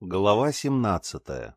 Глава семнадцатая.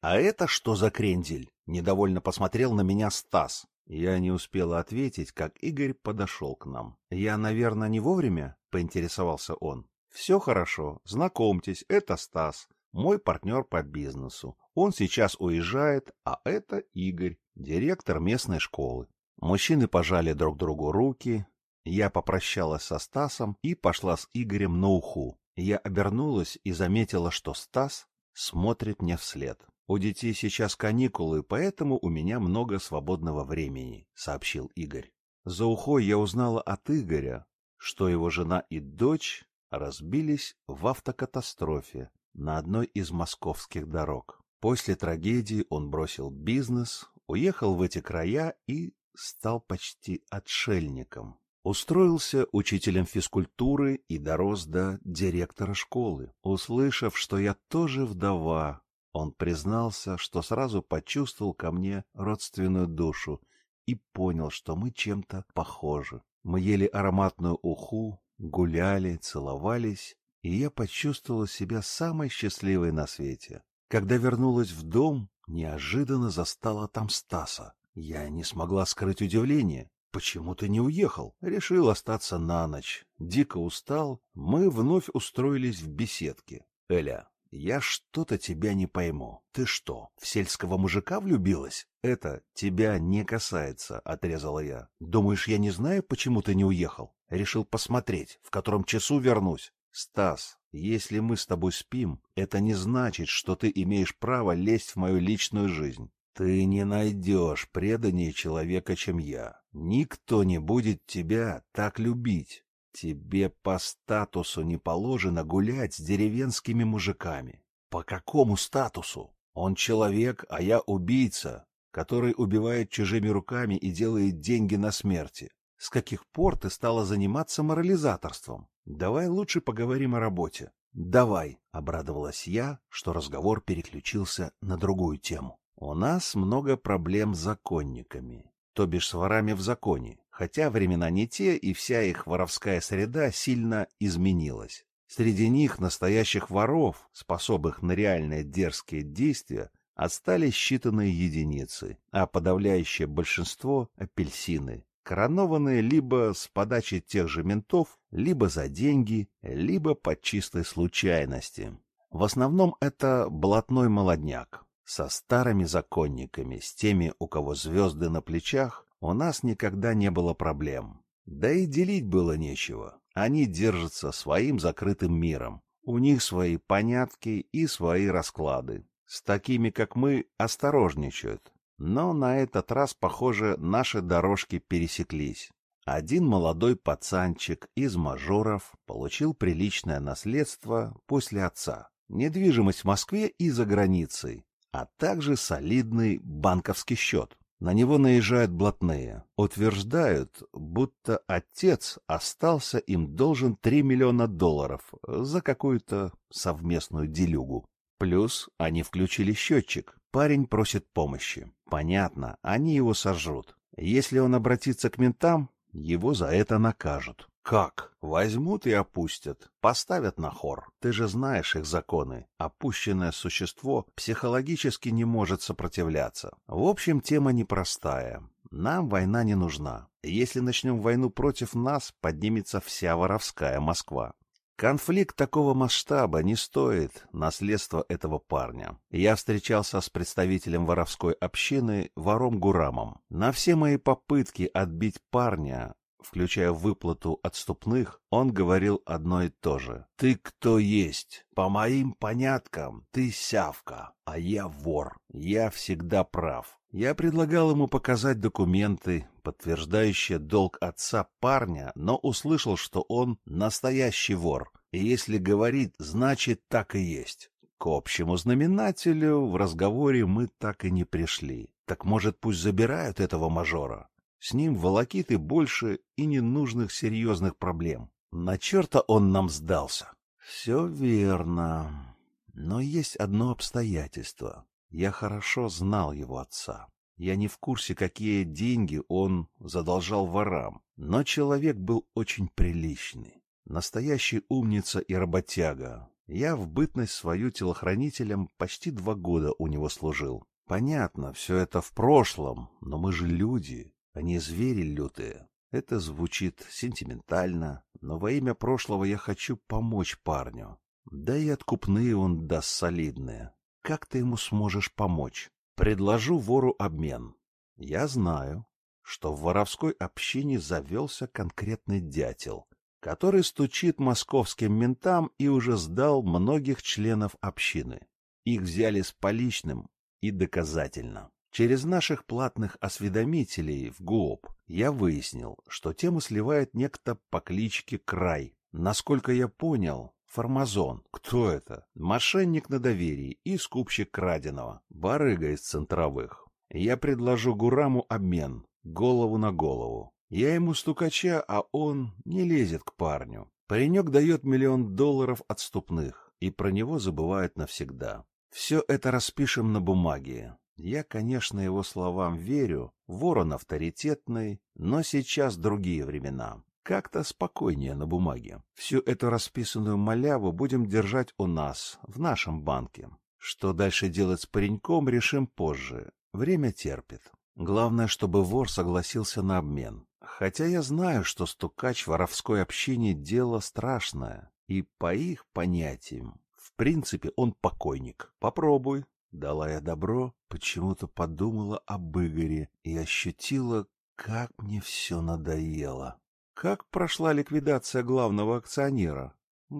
«А это что за крендель?» — недовольно посмотрел на меня Стас. Я не успела ответить, как Игорь подошел к нам. «Я, наверное, не вовремя?» — поинтересовался он. «Все хорошо. Знакомьтесь, это Стас, мой партнер по бизнесу. Он сейчас уезжает, а это Игорь, директор местной школы». Мужчины пожали друг другу руки. Я попрощалась со Стасом и пошла с Игорем на уху. Я обернулась и заметила, что Стас смотрит мне вслед. «У детей сейчас каникулы, поэтому у меня много свободного времени», — сообщил Игорь. За ухой я узнала от Игоря, что его жена и дочь разбились в автокатастрофе на одной из московских дорог. После трагедии он бросил бизнес, уехал в эти края и стал почти отшельником. Устроился учителем физкультуры и дорос до директора школы. Услышав, что я тоже вдова, он признался, что сразу почувствовал ко мне родственную душу и понял, что мы чем-то похожи. Мы ели ароматную уху, гуляли, целовались, и я почувствовала себя самой счастливой на свете. Когда вернулась в дом, неожиданно застала там Стаса. Я не смогла скрыть удивление. «Почему ты не уехал?» Решил остаться на ночь. Дико устал. Мы вновь устроились в беседке. «Эля, я что-то тебя не пойму. Ты что, в сельского мужика влюбилась?» «Это тебя не касается», — отрезала я. «Думаешь, я не знаю, почему ты не уехал? Решил посмотреть, в котором часу вернусь». «Стас, если мы с тобой спим, это не значит, что ты имеешь право лезть в мою личную жизнь. Ты не найдешь преданнее человека, чем я. Никто не будет тебя так любить. Тебе по статусу не положено гулять с деревенскими мужиками. По какому статусу? Он человек, а я убийца, который убивает чужими руками и делает деньги на смерти. С каких пор ты стала заниматься морализаторством? Давай лучше поговорим о работе. Давай, обрадовалась я, что разговор переключился на другую тему. У нас много проблем с законниками, то бишь с ворами в законе, хотя времена не те, и вся их воровская среда сильно изменилась. Среди них настоящих воров, способных на реальные дерзкие действия, остались считанные единицы, а подавляющее большинство — апельсины, коронованные либо с подачи тех же ментов, либо за деньги, либо по чистой случайности. В основном это блатной молодняк, со старыми законниками, с теми, у кого звезды на плечах, у нас никогда не было проблем. Да и делить было нечего. Они держатся своим закрытым миром. У них свои понятки и свои расклады. С такими, как мы, осторожничают. Но на этот раз, похоже, наши дорожки пересеклись. Один молодой пацанчик из мажоров получил приличное наследство после отца. Недвижимость в Москве и за границей а также солидный банковский счет. На него наезжают блатные. Утверждают, будто отец остался им должен 3 миллиона долларов за какую-то совместную делюгу. Плюс они включили счетчик. Парень просит помощи. Понятно, они его сожрут. Если он обратится к ментам, его за это накажут. Как? Возьмут и опустят. Поставят на хор. Ты же знаешь их законы. Опущенное существо психологически не может сопротивляться. В общем, тема непростая. Нам война не нужна. Если начнем войну против нас, поднимется вся воровская Москва. Конфликт такого масштаба не стоит наследства этого парня. Я встречался с представителем воровской общины, вором Гурамом. На все мои попытки отбить парня включая выплату отступных, он говорил одно и то же. «Ты кто есть? По моим поняткам, ты сявка, а я вор. Я всегда прав». Я предлагал ему показать документы, подтверждающие долг отца парня, но услышал, что он настоящий вор, и если говорит, значит так и есть. К общему знаменателю в разговоре мы так и не пришли. Так может, пусть забирают этого мажора? С ним волокиты больше и ненужных серьезных проблем. На черта он нам сдался. Все верно. Но есть одно обстоятельство. Я хорошо знал его отца. Я не в курсе, какие деньги он задолжал ворам, но человек был очень приличный. Настоящий умница и работяга. Я в бытность свою телохранителем почти два года у него служил. Понятно, все это в прошлом, но мы же люди, а не звери лютые. Это звучит сентиментально, но во имя прошлого я хочу помочь парню. Да и откупные он даст солидные. Как ты ему сможешь помочь? Предложу вору обмен. Я знаю, что в воровской общине завелся конкретный дятел, который стучит московским ментам и уже сдал многих членов общины. Их взяли с поличным и доказательно. Через наших платных осведомителей в ГУОП я выяснил, что тему сливает некто по кличке Край. Насколько я понял, Формазон. Кто это? Мошенник на доверии и скупщик краденого. Барыга из центровых. Я предложу Гураму обмен. Голову на голову. Я ему стукача, а он не лезет к парню. Паренек дает миллион долларов отступных, и про него забывают навсегда. Все это распишем на бумаге. Я, конечно, его словам верю, ворон авторитетный, но сейчас другие времена. Как-то спокойнее на бумаге. Всю эту расписанную маляву будем держать у нас, в нашем банке. Что дальше делать с пареньком, решим позже. Время терпит. Главное, чтобы вор согласился на обмен. Хотя я знаю, что стукач в воровской общине — дело страшное. И по их понятиям, в принципе, он покойник. Попробуй. Дала я добро, почему-то подумала об Игоре и ощутила, как мне все надоело. Как прошла ликвидация главного акционера,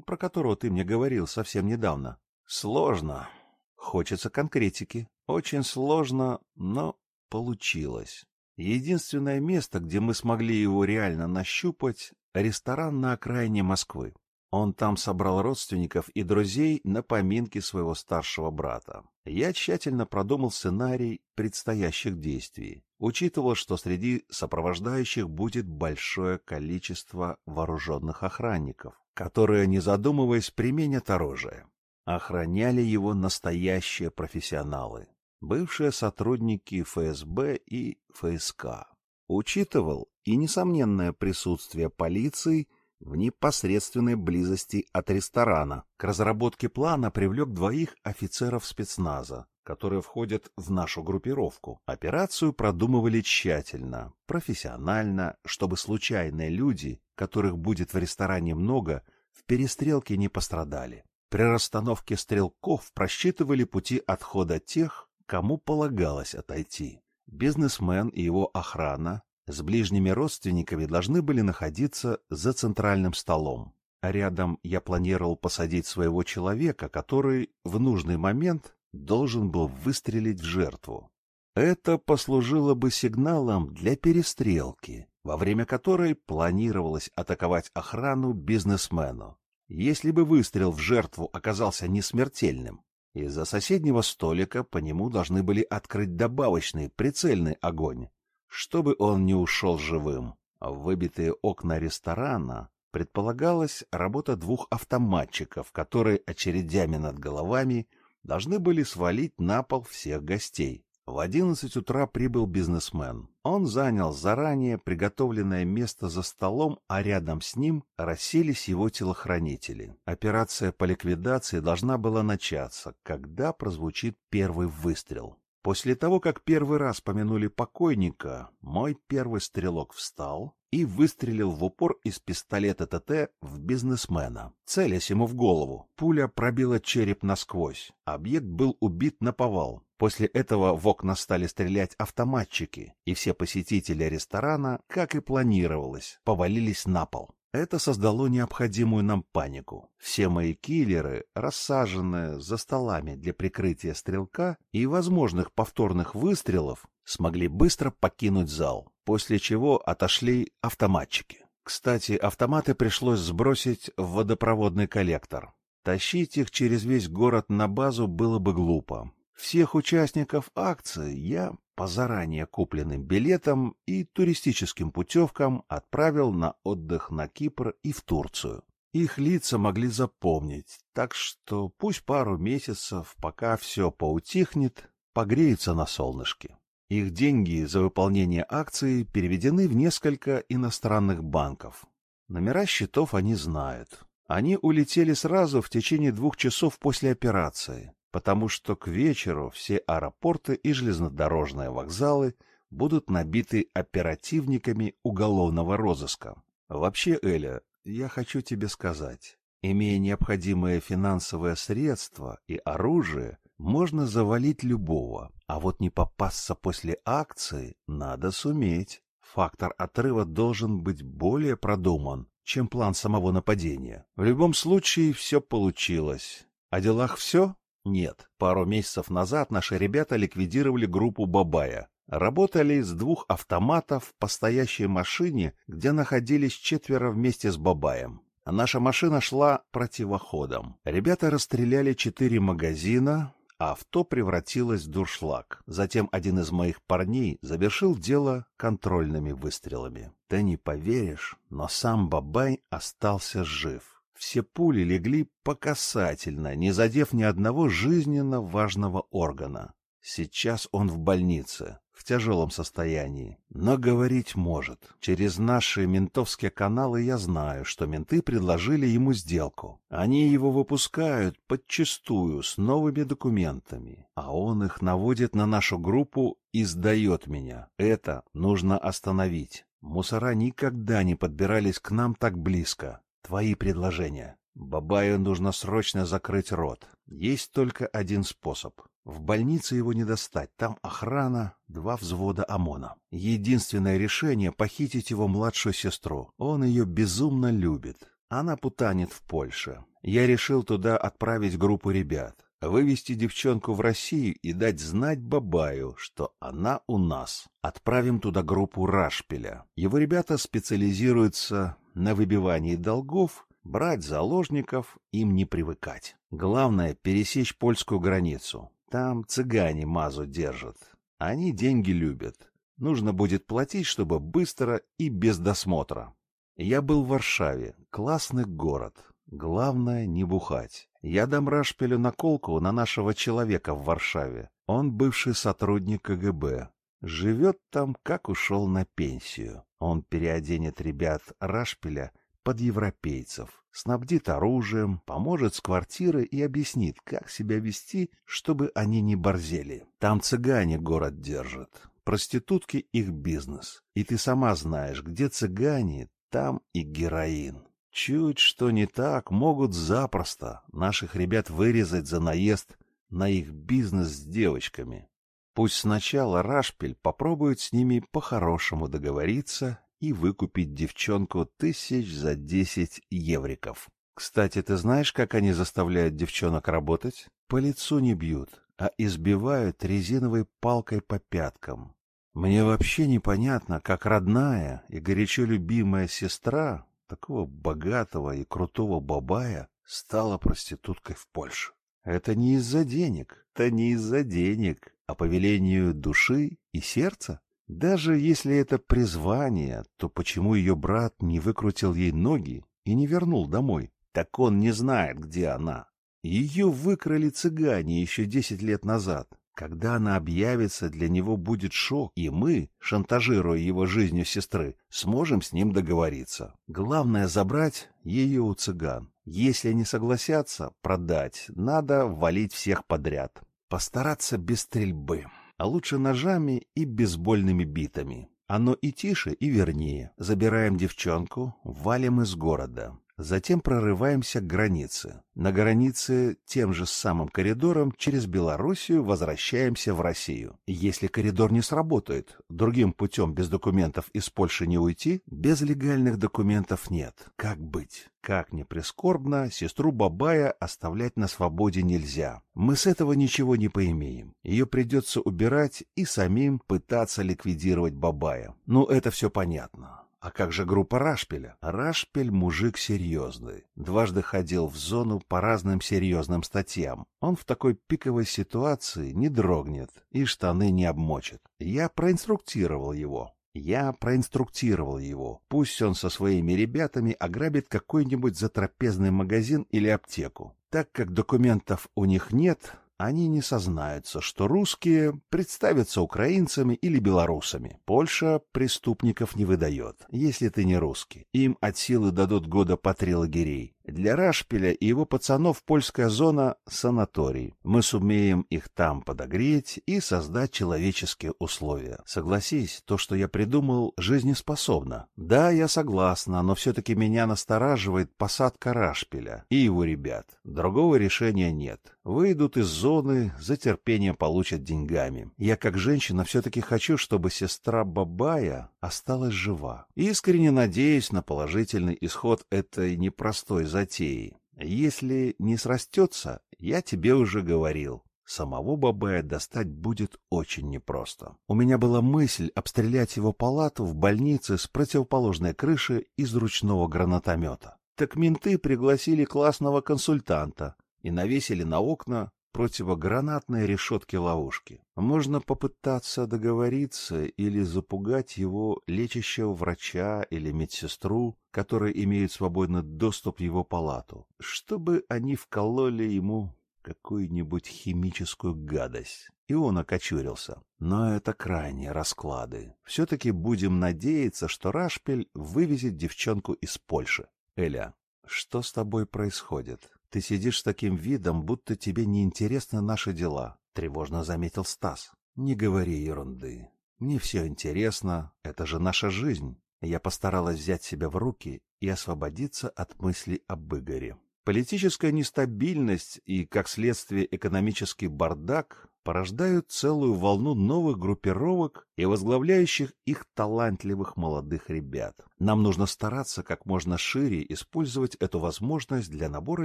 про которого ты мне говорил совсем недавно? Сложно. Хочется конкретики. Очень сложно, но получилось. Единственное место, где мы смогли его реально нащупать — ресторан на окраине Москвы. Он там собрал родственников и друзей на поминки своего старшего брата. Я тщательно продумал сценарий предстоящих действий. Учитывал, что среди сопровождающих будет большое количество вооруженных охранников, которые, не задумываясь, применят оружие. Охраняли его настоящие профессионалы, бывшие сотрудники ФСБ и ФСК. Учитывал и несомненное присутствие полиции – в непосредственной близости от ресторана. К разработке плана привлек двоих офицеров спецназа, которые входят в нашу группировку. Операцию продумывали тщательно, профессионально, чтобы случайные люди, которых будет в ресторане много, в перестрелке не пострадали. При расстановке стрелков просчитывали пути отхода тех, кому полагалось отойти. Бизнесмен и его охрана с ближними родственниками должны были находиться за центральным столом. А рядом я планировал посадить своего человека, который в нужный момент должен был выстрелить в жертву. Это послужило бы сигналом для перестрелки, во время которой планировалось атаковать охрану бизнесмену. Если бы выстрел в жертву оказался несмертельным, из-за соседнего столика по нему должны были открыть добавочный прицельный огонь, чтобы он не ушел живым. В выбитые окна ресторана предполагалась работа двух автоматчиков, которые очередями над головами должны были свалить на пол всех гостей. В одиннадцать утра прибыл бизнесмен. Он занял заранее приготовленное место за столом, а рядом с ним расселись его телохранители. Операция по ликвидации должна была начаться, когда прозвучит первый выстрел. После того, как первый раз помянули покойника, мой первый стрелок встал и выстрелил в упор из пистолета ТТ в бизнесмена, целясь ему в голову. Пуля пробила череп насквозь. Объект был убит на повал. После этого в окна стали стрелять автоматчики, и все посетители ресторана, как и планировалось, повалились на пол. Это создало необходимую нам панику. Все мои киллеры, рассаженные за столами для прикрытия стрелка и возможных повторных выстрелов, смогли быстро покинуть зал, после чего отошли автоматчики. Кстати, автоматы пришлось сбросить в водопроводный коллектор. Тащить их через весь город на базу было бы глупо. Всех участников акции я по заранее купленным билетам и туристическим путевкам отправил на отдых на Кипр и в Турцию. Их лица могли запомнить, так что пусть пару месяцев, пока все поутихнет, погреются на солнышке. Их деньги за выполнение акции переведены в несколько иностранных банков. Номера счетов они знают, Они улетели сразу в течение двух часов после операции, потому что к вечеру все аэропорты и железнодорожные вокзалы будут набиты оперативниками уголовного розыска. Вообще, Эля, я хочу тебе сказать, имея необходимые финансовые средства и оружие, можно завалить любого, а вот не попасться после акции надо суметь. Фактор отрыва должен быть более продуман, чем план самого нападения. В любом случае, все получилось. О делах все? Нет. Пару месяцев назад наши ребята ликвидировали группу Бабая. Работали с двух автоматов по стоящей машине, где находились четверо вместе с Бабаем. Наша машина шла противоходом. Ребята расстреляли четыре магазина, а авто превратилось в дуршлаг. Затем один из моих парней завершил дело контрольными выстрелами. Ты не поверишь, но сам Бабай остался жив. Все пули легли по касательно, не задев ни одного жизненно важного органа. Сейчас он в больнице в тяжелом состоянии, но говорить может. Через наши ментовские каналы я знаю, что менты предложили ему сделку. Они его выпускают подчистую с новыми документами, а он их наводит на нашу группу и сдает меня. Это нужно остановить. Мусора никогда не подбирались к нам так близко. Твои предложения. Бабаю нужно срочно закрыть рот. Есть только один способ. В больнице его не достать, там охрана, два взвода ОМОНа. Единственное решение — похитить его младшую сестру. Он ее безумно любит. Она путанет в Польше. Я решил туда отправить группу ребят, вывести девчонку в Россию и дать знать Бабаю, что она у нас. Отправим туда группу Рашпиля. Его ребята специализируются на выбивании долгов Брать заложников им не привыкать. Главное — пересечь польскую границу. Там цыгане мазу держат. Они деньги любят. Нужно будет платить, чтобы быстро и без досмотра. Я был в Варшаве. Классный город. Главное — не бухать. Я дам Рашпилю наколку на нашего человека в Варшаве. Он бывший сотрудник КГБ. Живет там, как ушел на пенсию. Он переоденет ребят Рашпиля под европейцев снабдит оружием, поможет с квартирой и объяснит, как себя вести, чтобы они не борзели. Там цыгане город держат, проститутки их бизнес. И ты сама знаешь, где цыгане, там и героин. Чуть что не так, могут запросто наших ребят вырезать за наезд на их бизнес с девочками. Пусть сначала Рашпель попробует с ними по-хорошему договориться и выкупить девчонку тысяч за десять евриков. Кстати, ты знаешь, как они заставляют девчонок работать? По лицу не бьют, а избивают резиновой палкой по пяткам. Мне вообще непонятно, как родная и горячо любимая сестра такого богатого и крутого бабая стала проституткой в Польше. Это не из-за денег, это не из-за денег, а по велению души и сердца. Даже если это призвание, то почему ее брат не выкрутил ей ноги и не вернул домой? Так он не знает, где она. Ее выкрали цыгане еще десять лет назад. Когда она объявится, для него будет шок, и мы, шантажируя его жизнью сестры, сможем с ним договориться. Главное — забрать ее у цыган. Если они согласятся продать, надо валить всех подряд. Постараться без стрельбы а лучше ножами и бейсбольными битами. Оно и тише, и вернее. Забираем девчонку, валим из города. Затем прорываемся к границе. На границе тем же самым коридором через Белоруссию возвращаемся в Россию. Если коридор не сработает, другим путем без документов из Польши не уйти, без легальных документов нет. Как быть? Как ни прискорбно, сестру Бабая оставлять на свободе нельзя. Мы с этого ничего не поимеем. Ее придется убирать и самим пытаться ликвидировать Бабая. Ну, это все понятно. А как же группа Рашпеля? Рашпель мужик серьезный. Дважды ходил в зону по разным серьезным статьям. Он в такой пиковой ситуации не дрогнет и штаны не обмочит. Я проинструктировал его. Я проинструктировал его. Пусть он со своими ребятами ограбит какой-нибудь затрапезный магазин или аптеку. Так как документов у них нет, они не сознаются, что русские представятся украинцами или белорусами. Польша преступников не выдает, если ты не русский. Им от силы дадут года по три лагерей. Для Рашпиля и его пацанов польская зона — санаторий. Мы сумеем их там подогреть и создать человеческие условия. Согласись, то, что я придумал, жизнеспособно. Да, я согласна, но все-таки меня настораживает посадка Рашпиля и его ребят. Другого решения нет. Выйдут из зоны, за терпением получат деньгами. Я, как женщина, все-таки хочу, чтобы сестра Бабая осталась жива. Искренне надеюсь на положительный исход этой непростой затеи. Если не срастется, я тебе уже говорил, самого Бабая достать будет очень непросто. У меня была мысль обстрелять его палату в больнице с противоположной крыши из ручного гранатомета. Так менты пригласили классного консультанта, и навесили на окна противогранатные решетки-ловушки. Можно попытаться договориться или запугать его лечащего врача или медсестру, которые имеют свободный доступ в его палату, чтобы они вкололи ему какую-нибудь химическую гадость. И он окочурился. Но это крайние расклады. Все-таки будем надеяться, что Рашпель вывезет девчонку из Польши. Эля, что с тобой происходит? Ты сидишь с таким видом, будто тебе не интересны наши дела, тревожно заметил Стас. Не говори ерунды. Мне все интересно, это же наша жизнь. Я постаралась взять себя в руки и освободиться от мыслей об Игоре. Политическая нестабильность и, как следствие, экономический бардак порождают целую волну новых группировок и возглавляющих их талантливых молодых ребят. Нам нужно стараться как можно шире использовать эту возможность для набора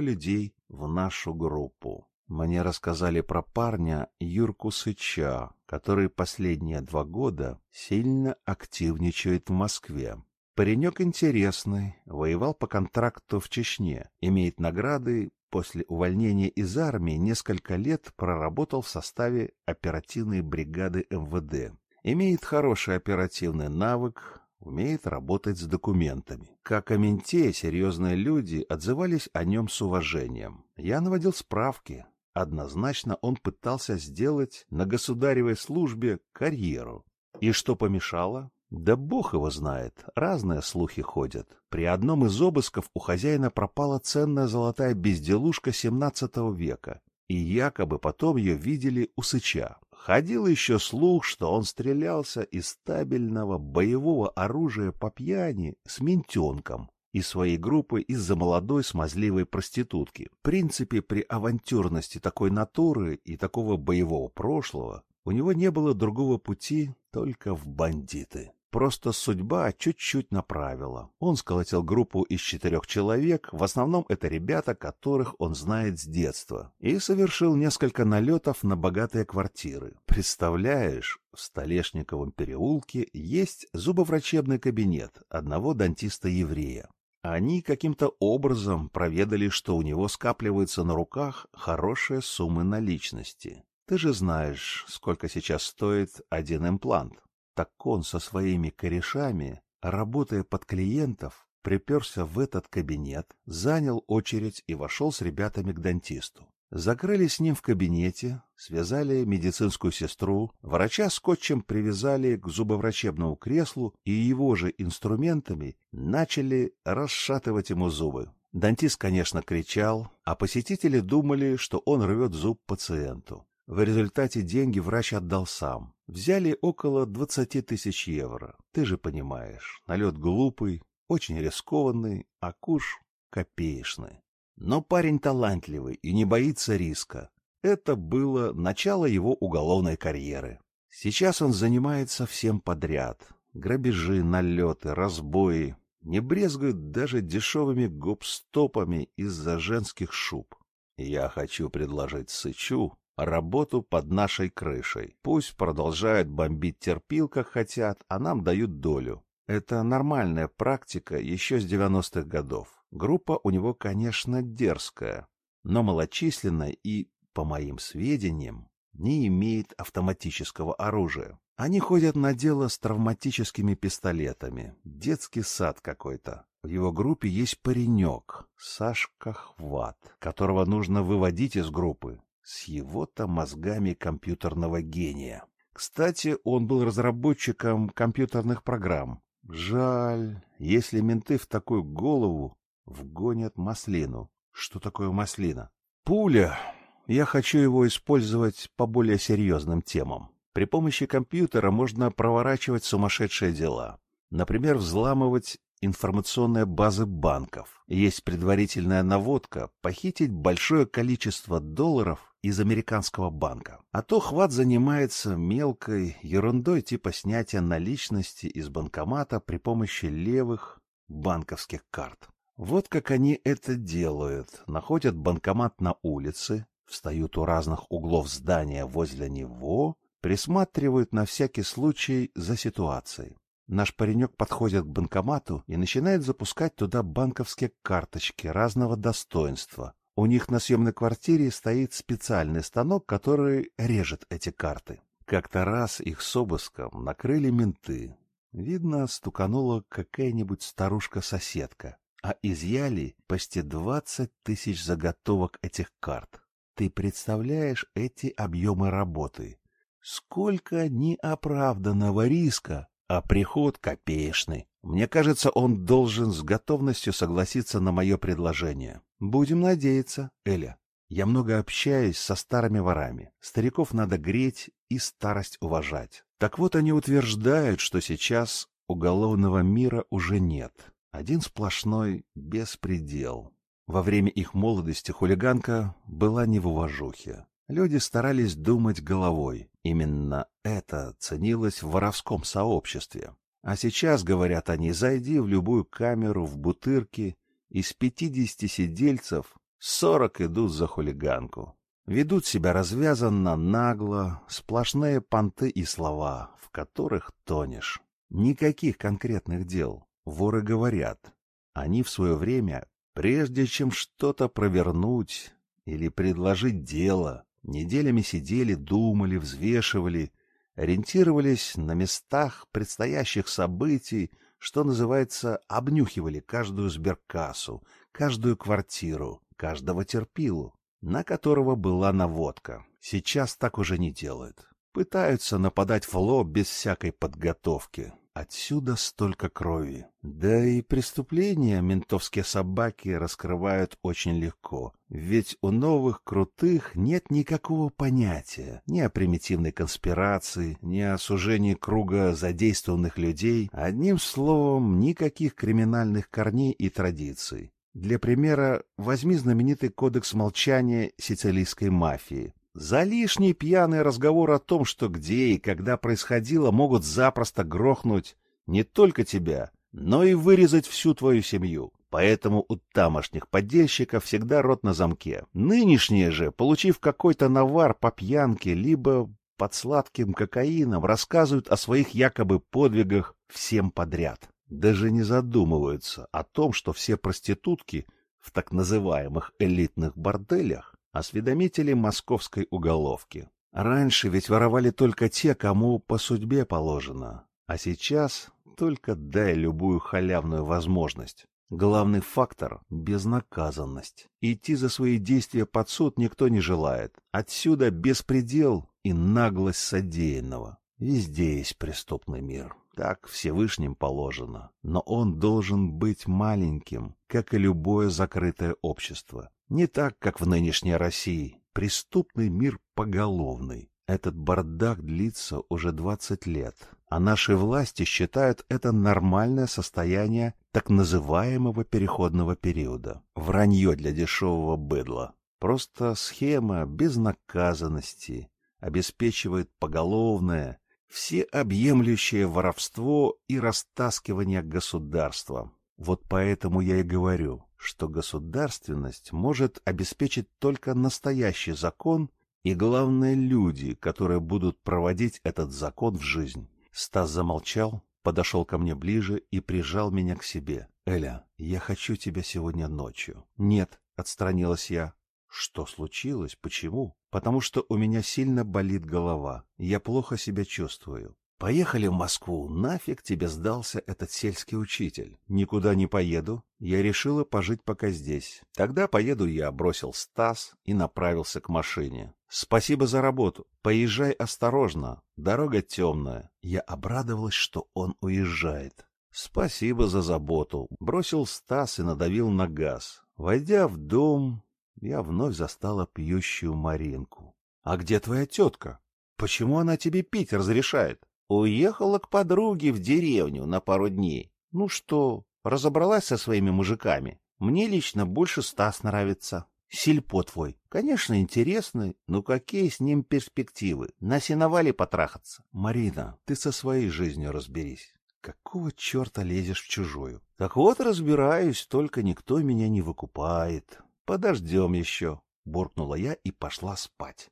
людей в нашу группу. Мне рассказали про парня Юрку Сыча, который последние два года сильно активничает в Москве. Паренек интересный, воевал по контракту в Чечне, имеет награды, после увольнения из армии несколько лет проработал в составе оперативной бригады МВД. Имеет хороший оперативный навык, умеет работать с документами. Как о менте, серьезные люди отзывались о нем с уважением. Я наводил справки. Однозначно он пытался сделать на государевой службе карьеру. И что помешало? Да бог его знает, разные слухи ходят. При одном из обысков у хозяина пропала ценная золотая безделушка XVII века, и якобы потом ее видели у Сыча. Ходил еще слух, что он стрелялся из стабильного боевого оружия по пьяни с ментенком из своей группы из-за молодой смазливой проститутки. В принципе, при авантюрности такой натуры и такого боевого прошлого у него не было другого пути только в бандиты. Просто судьба чуть-чуть направила. Он сколотил группу из четырех человек, в основном это ребята, которых он знает с детства, и совершил несколько налетов на богатые квартиры. Представляешь, в Столешниковом переулке есть зубоврачебный кабинет одного дантиста-еврея. Они каким-то образом проведали, что у него скапливаются на руках хорошие суммы наличности. Ты же знаешь, сколько сейчас стоит один имплант. Так он со своими корешами, работая под клиентов, приперся в этот кабинет, занял очередь и вошел с ребятами к дантисту. Закрыли с ним в кабинете, связали медицинскую сестру, врача скотчем привязали к зубоврачебному креслу и его же инструментами начали расшатывать ему зубы. Дантист, конечно, кричал, а посетители думали, что он рвет зуб пациенту. В результате деньги врач отдал сам. Взяли около двадцати тысяч евро. Ты же понимаешь, налет глупый, очень рискованный, а куш копеечный. Но парень талантливый и не боится риска. Это было начало его уголовной карьеры. Сейчас он занимается всем подряд. Грабежи, налеты, разбои. Не брезгует даже дешевыми гоп-стопами из-за женских шуб. Я хочу предложить Сычу работу под нашей крышей. Пусть продолжают бомбить терпил, как хотят, а нам дают долю. Это нормальная практика еще с 90-х годов. Группа у него, конечно, дерзкая, но малочисленная и, по моим сведениям, не имеет автоматического оружия. Они ходят на дело с травматическими пистолетами. Детский сад какой-то. В его группе есть паренек, Сашка Хват, которого нужно выводить из группы с его-то мозгами компьютерного гения. Кстати, он был разработчиком компьютерных программ. Жаль, если менты в такую голову вгонят маслину. Что такое маслина? Пуля. Я хочу его использовать по более серьезным темам. При помощи компьютера можно проворачивать сумасшедшие дела. Например, взламывать информационные базы банков. Есть предварительная наводка похитить большое количество долларов из американского банка. А то хват занимается мелкой ерундой типа снятия наличности из банкомата при помощи левых банковских карт. Вот как они это делают. Находят банкомат на улице, встают у разных углов здания возле него, присматривают на всякий случай за ситуацией. Наш паренек подходит к банкомату и начинает запускать туда банковские карточки разного достоинства. У них на съемной квартире стоит специальный станок, который режет эти карты. Как-то раз их с обыском накрыли менты. Видно, стуканула какая-нибудь старушка-соседка, а изъяли почти двадцать тысяч заготовок этих карт. Ты представляешь эти объемы работы? Сколько неоправданного риска а приход копеечный. Мне кажется, он должен с готовностью согласиться на мое предложение. Будем надеяться, Эля. Я много общаюсь со старыми ворами. Стариков надо греть и старость уважать. Так вот, они утверждают, что сейчас уголовного мира уже нет. Один сплошной беспредел. Во время их молодости хулиганка была не в уважухе. Люди старались думать головой. Именно это ценилось в воровском сообществе. А сейчас, говорят они, зайди в любую камеру в Бутырке, из пятидесяти сидельцев сорок идут за хулиганку. Ведут себя развязанно, нагло, сплошные понты и слова, в которых тонешь. Никаких конкретных дел. Воры говорят. Они в свое время, прежде чем что-то провернуть или предложить дело, Неделями сидели, думали, взвешивали, ориентировались на местах предстоящих событий, что называется, обнюхивали каждую сберкассу, каждую квартиру, каждого терпилу, на которого была наводка. Сейчас так уже не делают. Пытаются нападать в лоб без всякой подготовки. Отсюда столько крови. Да и преступления ментовские собаки раскрывают очень легко. Ведь у новых крутых нет никакого понятия ни о примитивной конспирации, ни о сужении круга задействованных людей. Одним словом, никаких криминальных корней и традиций. Для примера, возьми знаменитый кодекс молчания сицилийской мафии. За лишний пьяный разговор о том, что где и когда происходило, могут запросто грохнуть не только тебя, но и вырезать всю твою семью. Поэтому у тамошних подельщиков всегда рот на замке. Нынешние же, получив какой-то навар по пьянке, либо под сладким кокаином, рассказывают о своих якобы подвигах всем подряд. Даже не задумываются о том, что все проститутки в так называемых элитных борделях осведомители московской уголовки. Раньше ведь воровали только те, кому по судьбе положено, а сейчас только дай любую халявную возможность. Главный фактор — безнаказанность. Идти за свои действия под суд никто не желает. Отсюда беспредел и наглость содеянного. Везде есть преступный мир. Так Всевышним положено. Но он должен быть маленьким, как и любое закрытое общество. Не так, как в нынешней России. Преступный мир поголовный. Этот бардак длится уже 20 лет, а наши власти считают это нормальное состояние так называемого переходного периода. Вранье для дешевого быдла. Просто схема безнаказанности обеспечивает поголовное, всеобъемлющее воровство и растаскивание государства. Вот поэтому я и говорю, что государственность может обеспечить только настоящий закон и, главное, люди, которые будут проводить этот закон в жизнь. Стас замолчал, подошел ко мне ближе и прижал меня к себе. «Эля, я хочу тебя сегодня ночью». «Нет», — отстранилась я. «Что случилось? Почему?» «Потому что у меня сильно болит голова. Я плохо себя чувствую. Поехали в Москву, нафиг тебе сдался этот сельский учитель. Никуда не поеду, я решила пожить пока здесь. Тогда поеду я, бросил Стас и направился к машине. Спасибо за работу, поезжай осторожно, дорога темная. Я обрадовалась, что он уезжает. Спасибо за заботу. Бросил Стас и надавил на газ. Войдя в дом, я вновь застала пьющую Маринку. — А где твоя тетка? Почему она тебе пить разрешает? Уехала к подруге в деревню на пару дней. Ну что, разобралась со своими мужиками? Мне лично больше Стас нравится. Сельпо твой. Конечно, интересный, но какие с ним перспективы? На сеновале потрахаться. Марина, ты со своей жизнью разберись. Какого черта лезешь в чужую? Так вот разбираюсь, только никто меня не выкупает. Подождем еще. Буркнула я и пошла спать.